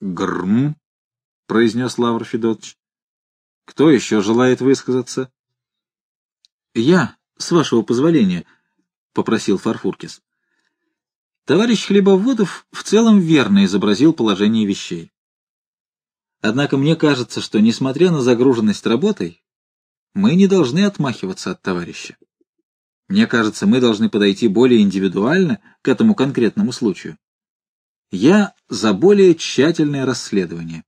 Грм, — произнес Лавр Федотович. — Кто еще желает высказаться? — Я, с вашего позволения, — попросил Фарфуркис. Товарищ Хлебоводов в целом верно изобразил положение вещей. Однако мне кажется, что, несмотря на загруженность работой, мы не должны отмахиваться от товарища. Мне кажется, мы должны подойти более индивидуально к этому конкретному случаю. Я за более тщательное расследование.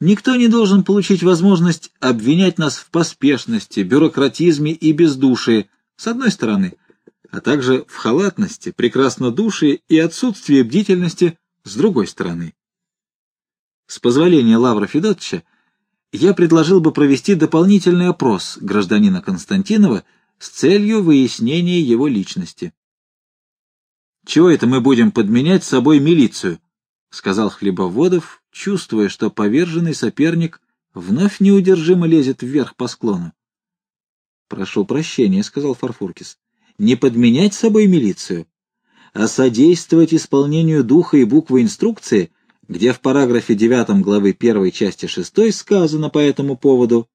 Никто не должен получить возможность обвинять нас в поспешности, бюрократизме и бездушии, с одной стороны, а также в халатности, прекраснодушии и отсутствии бдительности, с другой стороны. С позволения Лавра Федотовича я предложил бы провести дополнительный опрос гражданина Константинова с целью выяснения его личности. «Чего это мы будем подменять с собой милицию?» — сказал Хлебоводов, чувствуя, что поверженный соперник вновь неудержимо лезет вверх по склону. «Прошу прощения», — сказал Фарфуркис, — «не подменять с собой милицию, а содействовать исполнению духа и буквы инструкции, где в параграфе 9 главы 1 части 6 сказано по этому поводу».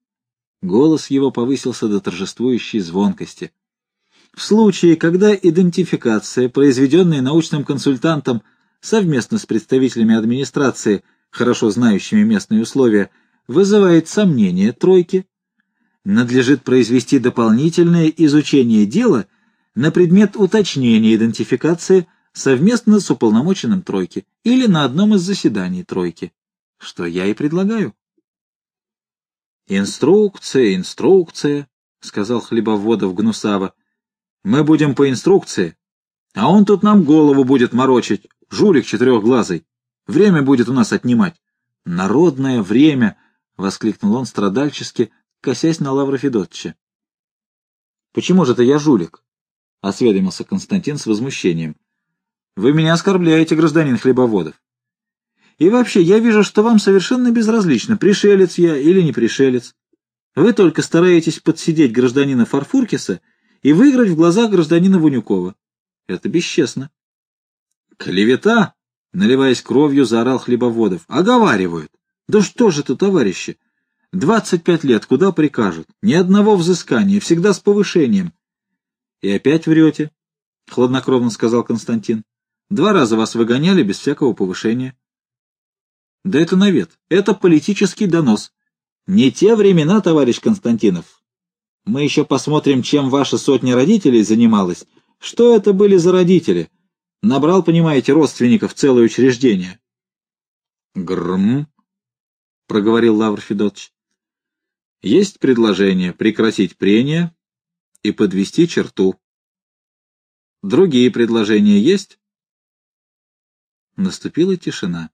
Голос его повысился до торжествующей звонкости. В случае, когда идентификация, произведенная научным консультантом совместно с представителями администрации, хорошо знающими местные условия, вызывает сомнения тройки, надлежит произвести дополнительное изучение дела на предмет уточнения идентификации совместно с уполномоченным тройки или на одном из заседаний тройки, что я и предлагаю. «Инструкция, инструкция», — сказал Хлебоводов Гнусава. Мы будем по инструкции, а он тут нам голову будет морочить, жулик четырехглазый. Время будет у нас отнимать. Народное время! — воскликнул он страдальчески, косясь на Лавра Федотча. — Почему же это я жулик? — осведомился Константин с возмущением. — Вы меня оскорбляете, гражданин Хлебоводов. И вообще, я вижу, что вам совершенно безразлично, пришелец я или не пришелец. Вы только стараетесь подсидеть гражданина Фарфуркиса — и выиграть в глазах гражданина Вунюкова. Это бесчестно. Клевета, наливаясь кровью, заорал Хлебоводов. Оговаривают. Да что же это, товарищи? Двадцать пять лет, куда прикажут? Ни одного взыскания, всегда с повышением. И опять врете, — хладнокровно сказал Константин. Два раза вас выгоняли без всякого повышения. Да это навет, это политический донос. Не те времена, товарищ Константинов, мы еще посмотрим, чем ваша сотня родителей занималась. Что это были за родители? Набрал, понимаете, родственников целое учреждение. Грм, проговорил Лавр Федотович. Есть предложение прекратить прения и подвести черту. Другие предложения есть? Наступила тишина.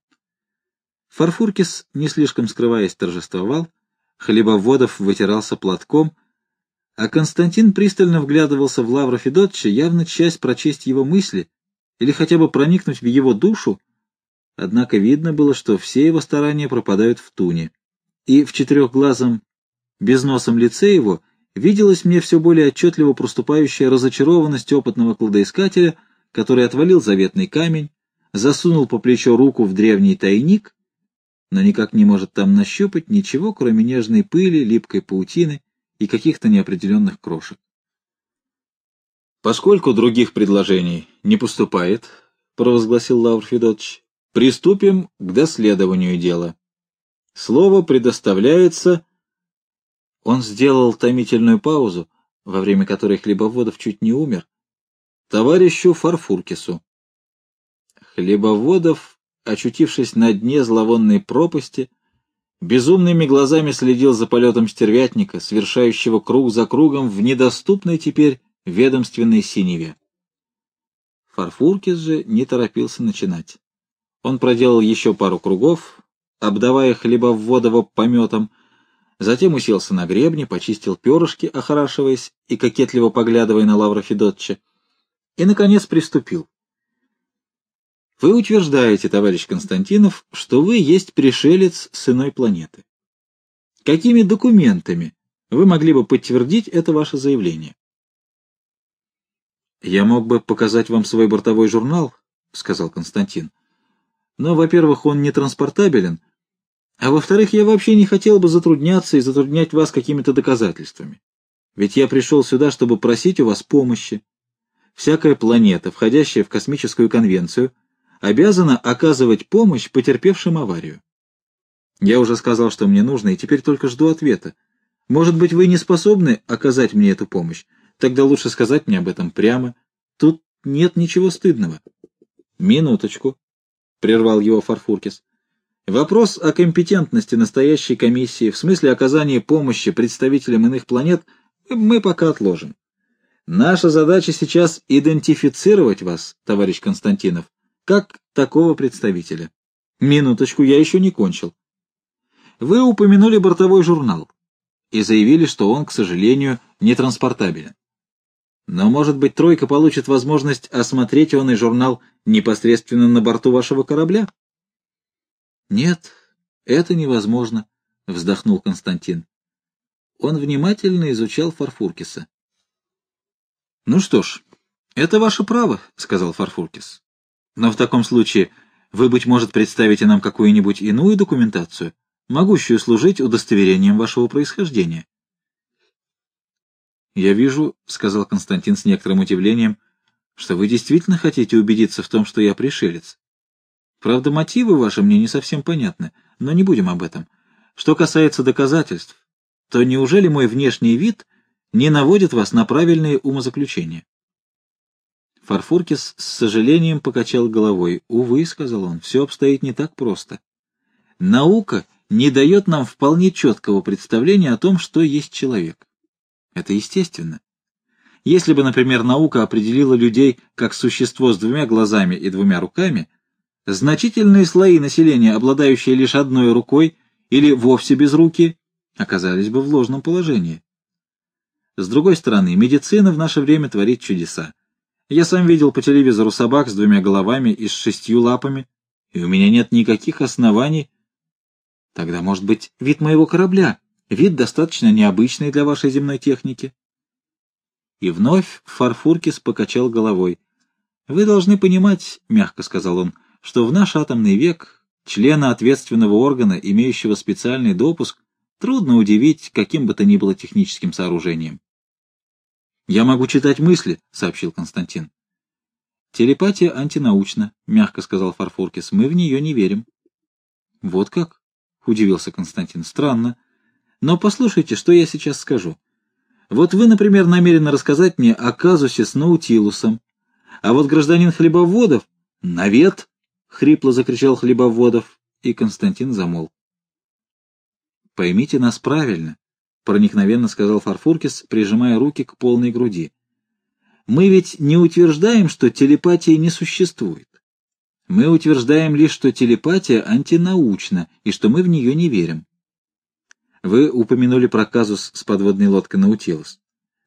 Фарфуркис, не слишком скрываясь, торжествовал, Хлебоводов вытирался платком — а Константин пристально вглядывался в Лавра Федотча, явно часть прочесть его мысли или хотя бы проникнуть в его душу, однако видно было, что все его старания пропадают в туне. И в четырехглазом, безносом лице его виделась мне все более отчетливо проступающая разочарованность опытного кладоискателя, который отвалил заветный камень, засунул по плечо руку в древний тайник, но никак не может там нащупать ничего, кроме нежной пыли, липкой паутины и каких-то неопределенных крошек. «Поскольку других предложений не поступает, — провозгласил Лавр Федотович, — приступим к доследованию дела. Слово предоставляется...» Он сделал томительную паузу, во время которой Хлебоводов чуть не умер, товарищу Фарфуркису. Хлебоводов, очутившись на дне зловонной пропасти, безумными глазами следил за полетом стервятника, совершающего круг за кругом в недоступной теперь ведомственной синеве. Фарфуркис же не торопился начинать. Он проделал еще пару кругов, обдавая хлебоводово пометом, затем уселся на гребне, почистил перышки, охорашиваясь и кокетливо поглядывая на Лавра Федотча, и, наконец, приступил. Вы утверждаете, товарищ Константинов, что вы есть пришелец с иной планеты. Какими документами вы могли бы подтвердить это ваше заявление? Я мог бы показать вам свой бортовой журнал, сказал Константин. Но, во-первых, он не транспортабелен, а во-вторых, я вообще не хотел бы затрудняться и затруднять вас какими-то доказательствами. Ведь я пришел сюда, чтобы просить у вас помощи. Всякая планета, входящая в космическую конвенцию, обязана оказывать помощь потерпевшим аварию. Я уже сказал, что мне нужно, и теперь только жду ответа. Может быть, вы не способны оказать мне эту помощь? Тогда лучше сказать мне об этом прямо. Тут нет ничего стыдного. Минуточку, — прервал его Фарфуркис. Вопрос о компетентности настоящей комиссии в смысле оказания помощи представителям иных планет мы пока отложим. Наша задача сейчас идентифицировать вас, товарищ Константинов, как такого представителя. Минуточку, я еще не кончил. Вы упомянули бортовой журнал и заявили, что он, к сожалению, не транспортабелен. Но, может быть, «тройка» получит возможность осмотреть он и журнал непосредственно на борту вашего корабля? — Нет, это невозможно, — вздохнул Константин. Он внимательно изучал Фарфуркиса. — Ну что ж, это ваше право, — сказал Фарфуркис. — Но в таком случае вы, быть может, представите нам какую-нибудь иную документацию, могущую служить удостоверением вашего происхождения. «Я вижу», — сказал Константин с некоторым удивлением, — «что вы действительно хотите убедиться в том, что я пришелец. Правда, мотивы ваши мне не совсем понятны, но не будем об этом. Что касается доказательств, то неужели мой внешний вид не наводит вас на правильные умозаключения?» Фарфуркис с сожалением покачал головой. «Увы», — сказал он, — «все обстоит не так просто. Наука не дает нам вполне четкого представления о том, что есть человек. Это естественно. Если бы, например, наука определила людей как существо с двумя глазами и двумя руками, значительные слои населения, обладающие лишь одной рукой или вовсе без руки, оказались бы в ложном положении. С другой стороны, медицина в наше время творит чудеса. Я сам видел по телевизору собак с двумя головами и с шестью лапами, и у меня нет никаких оснований Тогда, может быть, вид моего корабля, вид достаточно необычный для вашей земной техники. И вновь Фарфуркис покачал головой. «Вы должны понимать, — мягко сказал он, — что в наш атомный век члена ответственного органа, имеющего специальный допуск, трудно удивить каким бы то ни было техническим сооружением. «Я могу читать мысли», — сообщил Константин. «Телепатия антинаучна», — мягко сказал Фарфуркис. «Мы в нее не верим». «Вот как?» — удивился Константин. — Странно. Но послушайте, что я сейчас скажу. Вот вы, например, намерены рассказать мне о казусе с Наутилусом. А вот гражданин Хлебоводов... — Навет! — хрипло закричал Хлебоводов, и Константин замолк. — Поймите нас правильно, — проникновенно сказал Фарфуркис, прижимая руки к полной груди. — Мы ведь не утверждаем, что телепатии не существует. Мы утверждаем лишь, что телепатия антинаучна и что мы в нее не верим. Вы упомянули про казус с подводной лодкой «Наутилус».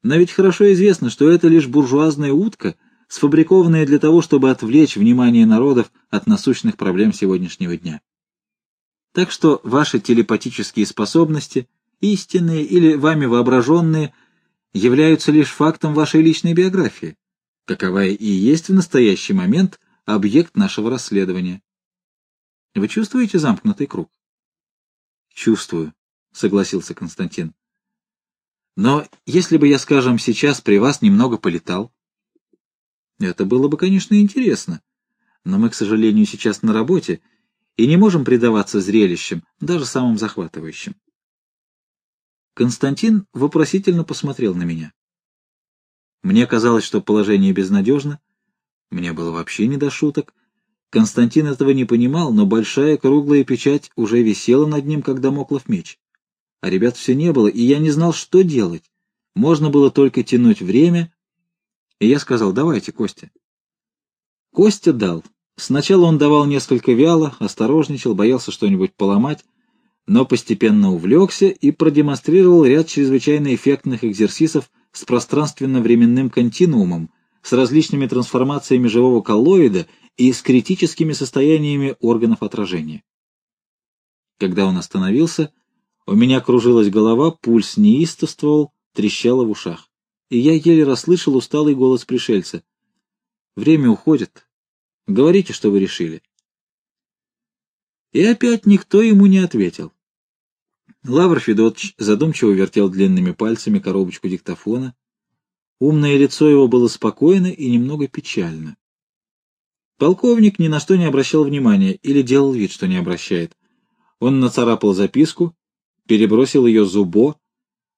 Но ведь хорошо известно, что это лишь буржуазная утка, сфабрикованная для того, чтобы отвлечь внимание народов от насущных проблем сегодняшнего дня. Так что ваши телепатические способности, истинные или вами воображенные, являются лишь фактом вашей личной биографии, каковая и есть в настоящий момент – объект нашего расследования. Вы чувствуете замкнутый круг? Чувствую, согласился Константин. Но если бы я, скажем, сейчас при вас немного полетал, это было бы, конечно, интересно. Но мы, к сожалению, сейчас на работе и не можем предаваться зрелищам, даже самым захватывающим. Константин вопросительно посмотрел на меня. Мне казалось, что положение безнадежно, мне было вообще не до шуток. Константин этого не понимал, но большая круглая печать уже висела над ним, как домоклов меч. А ребят все не было, и я не знал, что делать. Можно было только тянуть время, и я сказал, давайте, Костя. Костя дал. Сначала он давал несколько вяло, осторожничал, боялся что-нибудь поломать, но постепенно увлекся и продемонстрировал ряд чрезвычайно эффектных экзерсисов с пространственно-временным континуумом, с различными трансформациями живого коллоида и с критическими состояниями органов отражения. Когда он остановился, у меня кружилась голова, пульс неистовствовал, трещало в ушах, и я еле расслышал усталый голос пришельца. «Время уходит. Говорите, что вы решили». И опять никто ему не ответил. Лавр Федотович задумчиво вертел длинными пальцами коробочку диктофона. Умное лицо его было спокойно и немного печально. Полковник ни на что не обращал внимания или делал вид, что не обращает. Он нацарапал записку, перебросил ее Зубо,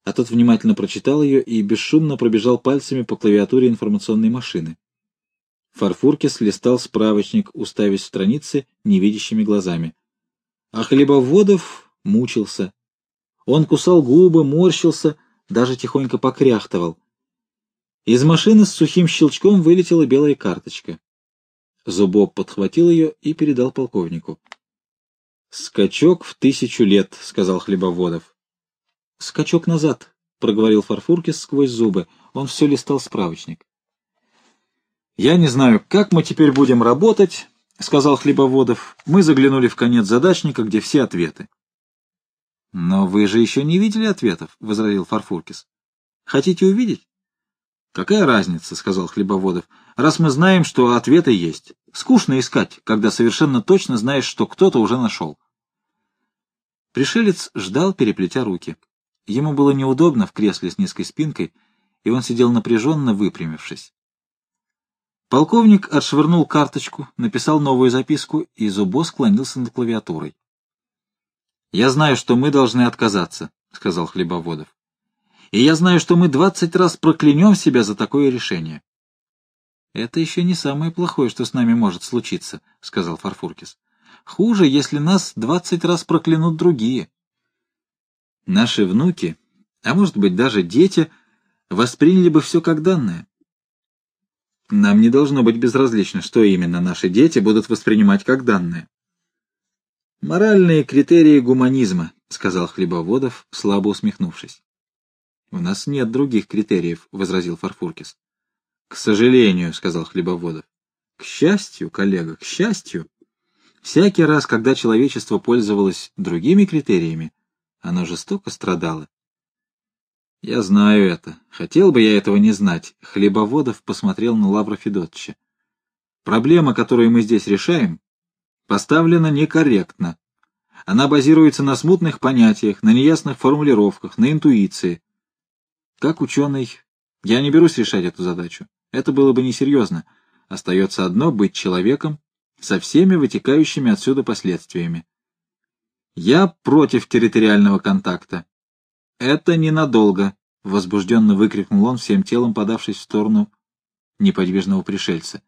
а тот внимательно прочитал ее и бесшумно пробежал пальцами по клавиатуре информационной машины. Фарфуркис листал справочник, уставясь в страницы невидящими глазами. А Хлебоводов мучился. Он кусал губы, морщился, даже тихонько покряхтывал. Из машины с сухим щелчком вылетела белая карточка. Зубов подхватил ее и передал полковнику. «Скачок в тысячу лет», — сказал Хлебоводов. «Скачок назад», — проговорил Фарфуркис сквозь зубы. Он все листал справочник. «Я не знаю, как мы теперь будем работать», — сказал Хлебоводов. «Мы заглянули в конец задачника, где все ответы». «Но вы же еще не видели ответов», — возразил Фарфуркис. «Хотите увидеть?» «Какая разница», — сказал Хлебоводов, — «раз мы знаем, что ответы есть. Скучно искать, когда совершенно точно знаешь, что кто-то уже нашел». Пришелец ждал, переплетя руки. Ему было неудобно в кресле с низкой спинкой, и он сидел напряженно, выпрямившись. Полковник отшвырнул карточку, написал новую записку, и Зубо склонился над клавиатурой. «Я знаю, что мы должны отказаться», — сказал Хлебоводов. «И я знаю, что мы двадцать раз проклянем себя за такое решение». «Это еще не самое плохое, что с нами может случиться», — сказал Фарфуркис. «Хуже, если нас двадцать раз проклянут другие». Наши внуки, а может быть даже дети, восприняли бы все как данное. Нам не должно быть безразлично, что именно наши дети будут воспринимать как данное. «Моральные критерии гуманизма», — сказал Хлебоводов, слабо усмехнувшись. «У нас нет других критериев», — возразил Фарфуркис. «К сожалению», — сказал Хлебоводов. «К счастью, коллега, к счастью. Всякий раз, когда человечество пользовалось другими критериями, оно жестоко страдало. Я знаю это. Хотел бы я этого не знать. Хлебоводов посмотрел на Лавра Федотовича. Проблема, которую мы здесь решаем, поставлена некорректно. Она базируется на смутных понятиях, на неясных формулировках, на интуиции. Как ученый, я не берусь решать эту задачу. Это было бы несерьезно. Остается одно — быть человеком со всеми вытекающими отсюда последствиями. Я против территориального контакта. Это ненадолго, — возбужденно выкрикнул он всем телом, подавшись в сторону неподвижного пришельца.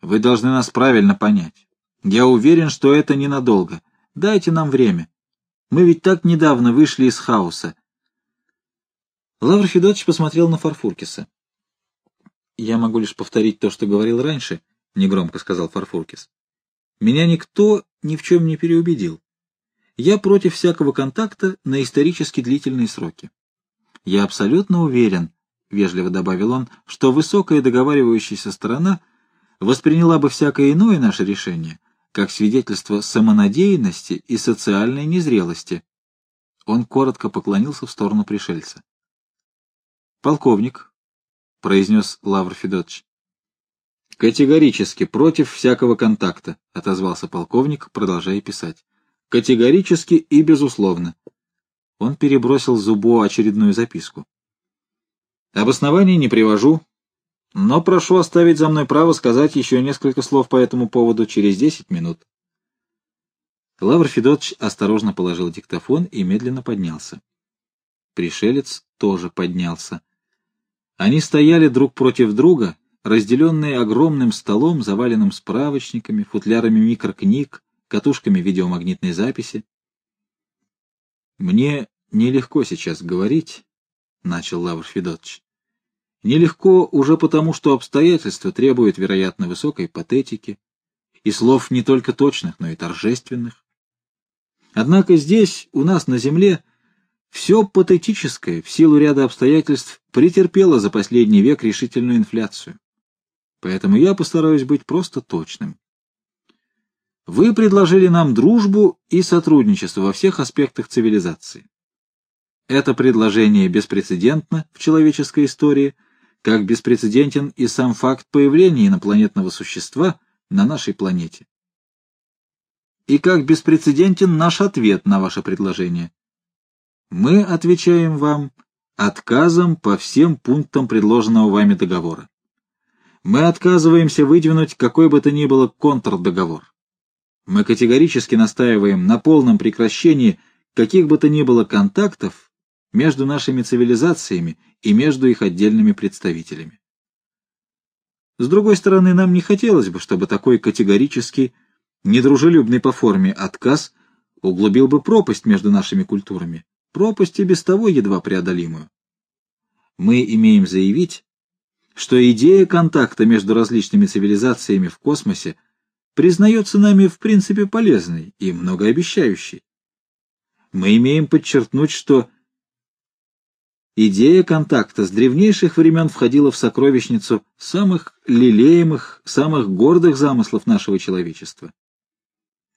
Вы должны нас правильно понять. Я уверен, что это ненадолго. Дайте нам время. Мы ведь так недавно вышли из хаоса. Лавр Федотович посмотрел на Фарфуркиса. — Я могу лишь повторить то, что говорил раньше, — негромко сказал Фарфуркис. — Меня никто ни в чем не переубедил. Я против всякого контакта на исторически длительные сроки. Я абсолютно уверен, — вежливо добавил он, — что высокая договаривающаяся сторона восприняла бы всякое иное наше решение как свидетельство самонадеянности и социальной незрелости. Он коротко поклонился в сторону пришельца. «Полковник», — произнес Лавр Федотович. «Категорически против всякого контакта», — отозвался полковник, продолжая писать. Категорически и безусловно. Он перебросил Зубо очередную записку. Обоснований не привожу, но прошу оставить за мной право сказать еще несколько слов по этому поводу через десять минут. Лавр Федотович осторожно положил диктофон и медленно поднялся. Пришелец тоже поднялся. Они стояли друг против друга, разделенные огромным столом, заваленным справочниками, футлярами микрокниг, катушками видеомагнитной записи. «Мне нелегко сейчас говорить», — начал Лавр Федотович. «Нелегко уже потому, что обстоятельства требуют, вероятно, высокой патетики и слов не только точных, но и торжественных. Однако здесь, у нас на земле, все патетическое в силу ряда обстоятельств претерпело за последний век решительную инфляцию. Поэтому я постараюсь быть просто точным. Вы предложили нам дружбу и сотрудничество во всех аспектах цивилизации. Это предложение беспрецедентно в человеческой истории, как беспрецедентен и сам факт появления инопланетного существа на нашей планете. и как беспрецедентен наш ответ на ваше предложение. Мы отвечаем вам отказом по всем пунктам предложенного вами договора. Мы отказываемся выдвинуть какой бы то ни было контрдоговор. Мы категорически настаиваем на полном прекращении каких бы то ни было контактов между нашими цивилизациями и между их отдельными представителями. С другой стороны, нам не хотелось бы, чтобы такой категорический, недружелюбный по форме отказ углубил бы пропасть между нашими культурами, пропасть и без того едва преодолимую. Мы имеем заявить, что идея контакта между различными цивилизациями в космосе признается нами в принципе полезной и многообещающей. Мы имеем подчеркнуть, что идея контакта с древнейших времен входила в сокровищницу самых лелеемых, самых гордых замыслов нашего человечества.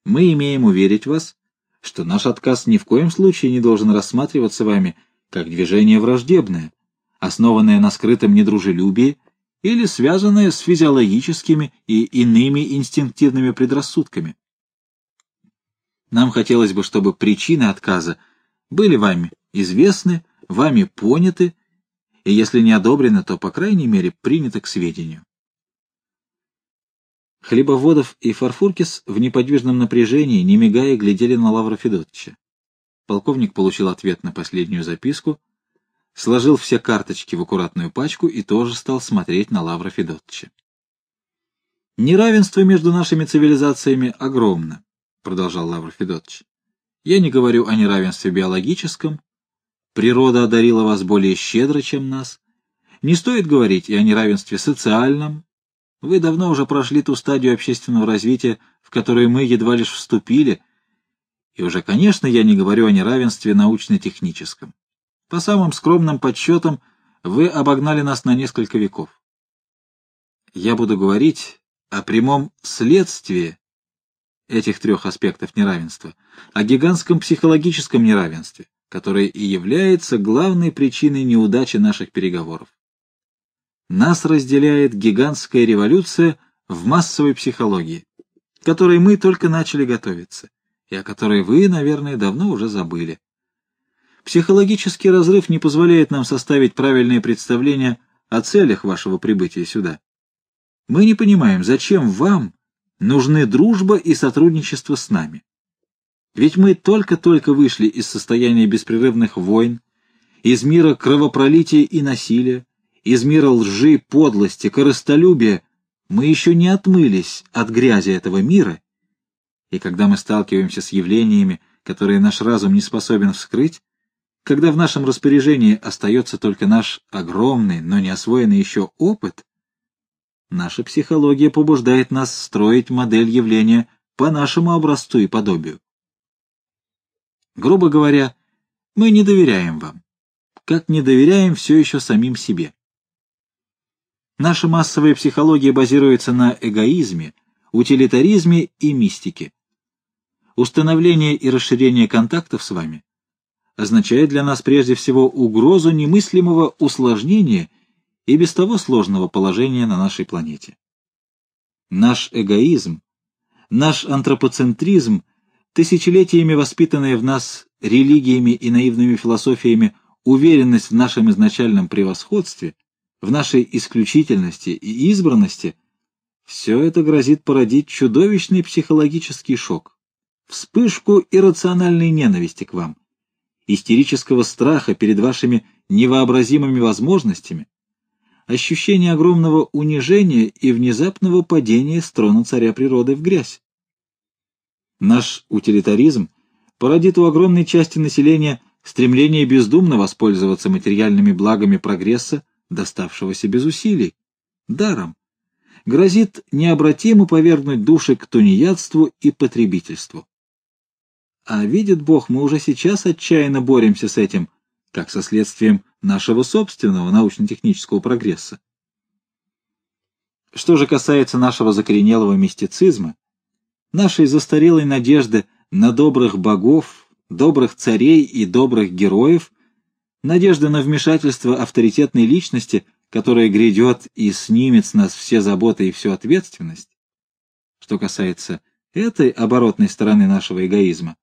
Мы имеем уверить вас, что наш отказ ни в коем случае не должен рассматриваться вами как движение враждебное, основанное на скрытом недружелюбии или связанное с физиологическими и иными инстинктивными предрассудками. Нам хотелось бы, чтобы причины отказа были вами известны, вами поняты, и если не одобрены, то, по крайней мере, приняты к сведению. Хлебоводов и Фарфуркис в неподвижном напряжении, не мигая, глядели на Лавра Федотовича. Полковник получил ответ на последнюю записку, сложил все карточки в аккуратную пачку и тоже стал смотреть на Лавра Федотовича. «Неравенство между нашими цивилизациями огромно», — продолжал Лавр Федотович. «Я не говорю о неравенстве биологическом. Природа одарила вас более щедро, чем нас. Не стоит говорить и о неравенстве социальном. Вы давно уже прошли ту стадию общественного развития, в которую мы едва лишь вступили, и уже, конечно, я не говорю о неравенстве научно-техническом. По самым скромным подсчетам, вы обогнали нас на несколько веков. Я буду говорить о прямом следствии этих трех аспектов неравенства, о гигантском психологическом неравенстве, которое и является главной причиной неудачи наших переговоров. Нас разделяет гигантская революция в массовой психологии, к которой мы только начали готовиться, и о которой вы, наверное, давно уже забыли. Психологический разрыв не позволяет нам составить правильное представление о целях вашего прибытия сюда. Мы не понимаем, зачем вам нужны дружба и сотрудничество с нами. Ведь мы только-только вышли из состояния беспрерывных войн, из мира кровопролития и насилия, из мира лжи, подлости, корыстолюбия. Мы еще не отмылись от грязи этого мира, и когда мы сталкиваемся с явлениями, которые наш разум не способен вскрыть, когда в нашем распоряжении остается только наш огромный, но не освоенный еще опыт, наша психология побуждает нас строить модель явления по нашему образцу и подобию. Грубо говоря, мы не доверяем вам, как не доверяем все еще самим себе. Наша массовая психология базируется на эгоизме, утилитаризме и мистике. Установление и расширение контактов с вами означает для нас прежде всего угрозу немыслимого усложнения и без того сложного положения на нашей планете. Наш эгоизм, наш антропоцентризм, тысячелетиями воспитанная в нас религиями и наивными философиями уверенность в нашем изначальном превосходстве, в нашей исключительности и избранности, все это грозит породить чудовищный психологический шок, вспышку иррациональной ненависти к вам, истерического страха перед вашими невообразимыми возможностями, ощущение огромного унижения и внезапного падения с царя природы в грязь. Наш утилитаризм породит у огромной части населения стремление бездумно воспользоваться материальными благами прогресса, доставшегося без усилий, даром, грозит необратимо повергнуть души к тунеядству и потребительству. А видит Бог, мы уже сейчас отчаянно боремся с этим, как со следствием нашего собственного научно-технического прогресса. Что же касается нашего закоренелого мистицизма, нашей застарелой надежды на добрых богов, добрых царей и добрых героев, надежды на вмешательство авторитетной личности, которая грядет и снимет с нас все заботы и всю ответственность, что касается этой оборотной стороны нашего эгоизма,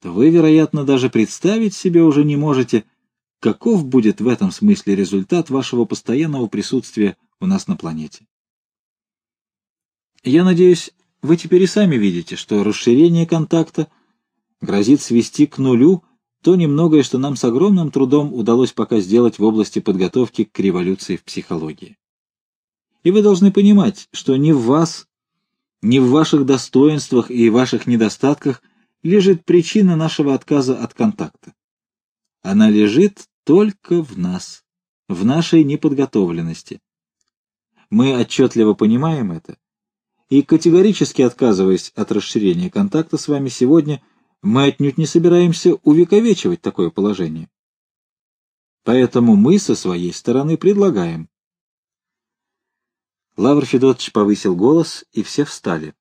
то вы, вероятно, даже представить себе уже не можете, каков будет в этом смысле результат вашего постоянного присутствия у нас на планете. Я надеюсь, вы теперь и сами видите, что расширение контакта грозит свести к нулю то немногое, что нам с огромным трудом удалось пока сделать в области подготовки к революции в психологии. И вы должны понимать, что ни в вас, ни в ваших достоинствах и ваших недостатках лежит причина нашего отказа от контакта. Она лежит только в нас, в нашей неподготовленности. Мы отчетливо понимаем это, и категорически отказываясь от расширения контакта с вами сегодня, мы отнюдь не собираемся увековечивать такое положение. Поэтому мы со своей стороны предлагаем. Лавр Федотович повысил голос, и все встали.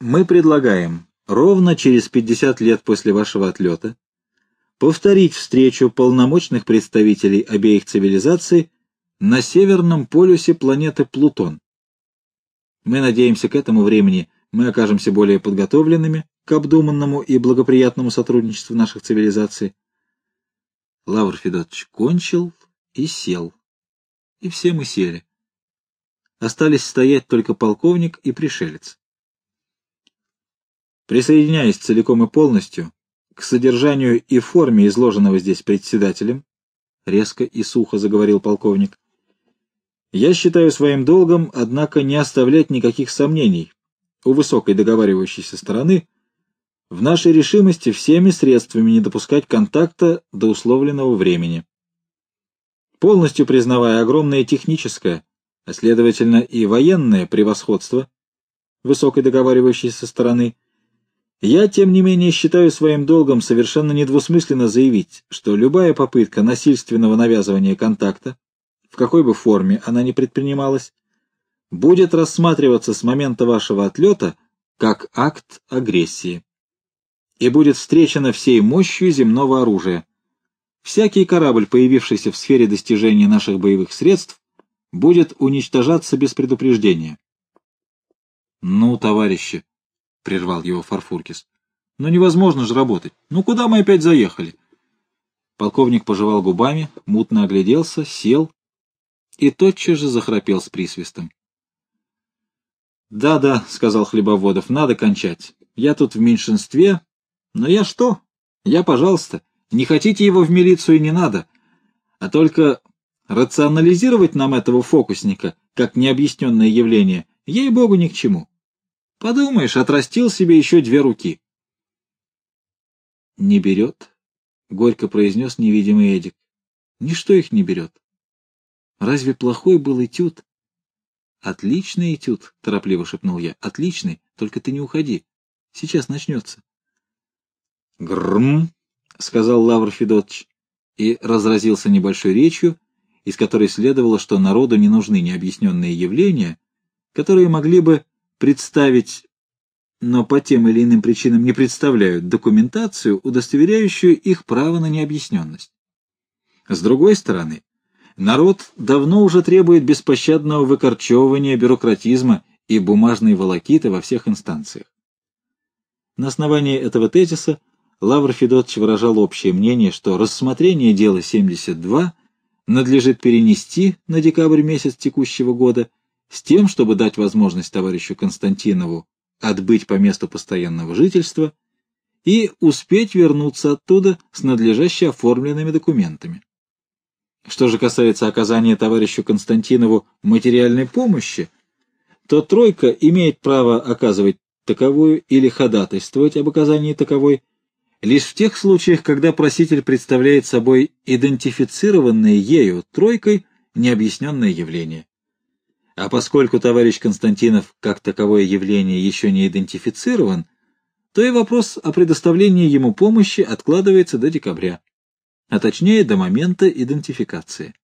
Мы предлагаем ровно через 50 лет после вашего отлета повторить встречу полномочных представителей обеих цивилизаций на северном полюсе планеты Плутон. Мы надеемся, к этому времени мы окажемся более подготовленными к обдуманному и благоприятному сотрудничеству наших цивилизаций. Лавр Федотович кончил и сел. И все мы сели. Остались стоять только полковник и пришелец. Присоединяясь целиком и полностью к содержанию и форме изложенного здесь председателем, резко и сухо заговорил полковник, я считаю своим долгом, однако, не оставлять никаких сомнений у высокой договаривающейся стороны в нашей решимости всеми средствами не допускать контакта до условленного времени. Полностью признавая огромное техническое, а следовательно и военное превосходство высокой договаривающейся стороны, я, тем не менее, считаю своим долгом совершенно недвусмысленно заявить, что любая попытка насильственного навязывания контакта в какой бы форме она ни предпринималась, будет рассматриваться с момента вашего отлета как акт агрессии и будет встречена всей мощью земного оружия. Всякий корабль, появившийся в сфере достижения наших боевых средств, будет уничтожаться без предупреждения. — Ну, товарищи, — прервал его Фарфуркис, — ну невозможно же работать. Ну куда мы опять заехали? Полковник пожевал губами, мутно огляделся, сел и тотчас же захрапел с присвистом. «Да-да», — сказал Хлебоводов, — «надо кончать. Я тут в меньшинстве, но я что? Я, пожалуйста. Не хотите его в милицию, не надо. А только рационализировать нам этого фокусника, как необъясненное явление, ей-богу, ни к чему. Подумаешь, отрастил себе еще две руки». «Не берет», — горько произнес невидимый Эдик. «Ничто их не берет. Разве плохой был этюд? Отличный этюд, торопливо шепнул я. Отличный, только ты не уходи. Сейчас начнется. Грм, сказал Лавр Федотович и разразился небольшой речью, из которой следовало, что народу не нужны необъясненные явления, которые могли бы представить, но по тем или иным причинам не представляют документацию, удостоверяющую их право на необъясненность. С другой стороны, Народ давно уже требует беспощадного выкорчевывания бюрократизма и бумажной волокиты во всех инстанциях. На основании этого тезиса Лавр Федотович выражал общее мнение, что рассмотрение дела 72 надлежит перенести на декабрь месяц текущего года с тем, чтобы дать возможность товарищу Константинову отбыть по месту постоянного жительства и успеть вернуться оттуда с надлежаще оформленными документами. Что же касается оказания товарищу Константинову материальной помощи, то тройка имеет право оказывать таковую или ходатайствовать об оказании таковой лишь в тех случаях, когда проситель представляет собой идентифицированное ею тройкой необъясненное явление. А поскольку товарищ Константинов как таковое явление еще не идентифицирован, то и вопрос о предоставлении ему помощи откладывается до декабря а точнее до момента идентификации.